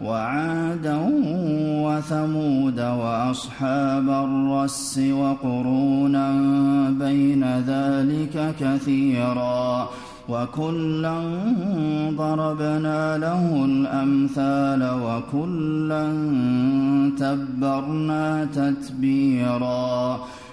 وعادا وثمود وأصحاب الرس وقرونا بين ذلك كثيرا وكلا ضربنا له الأمثال وكلا تبرنا تتبيرا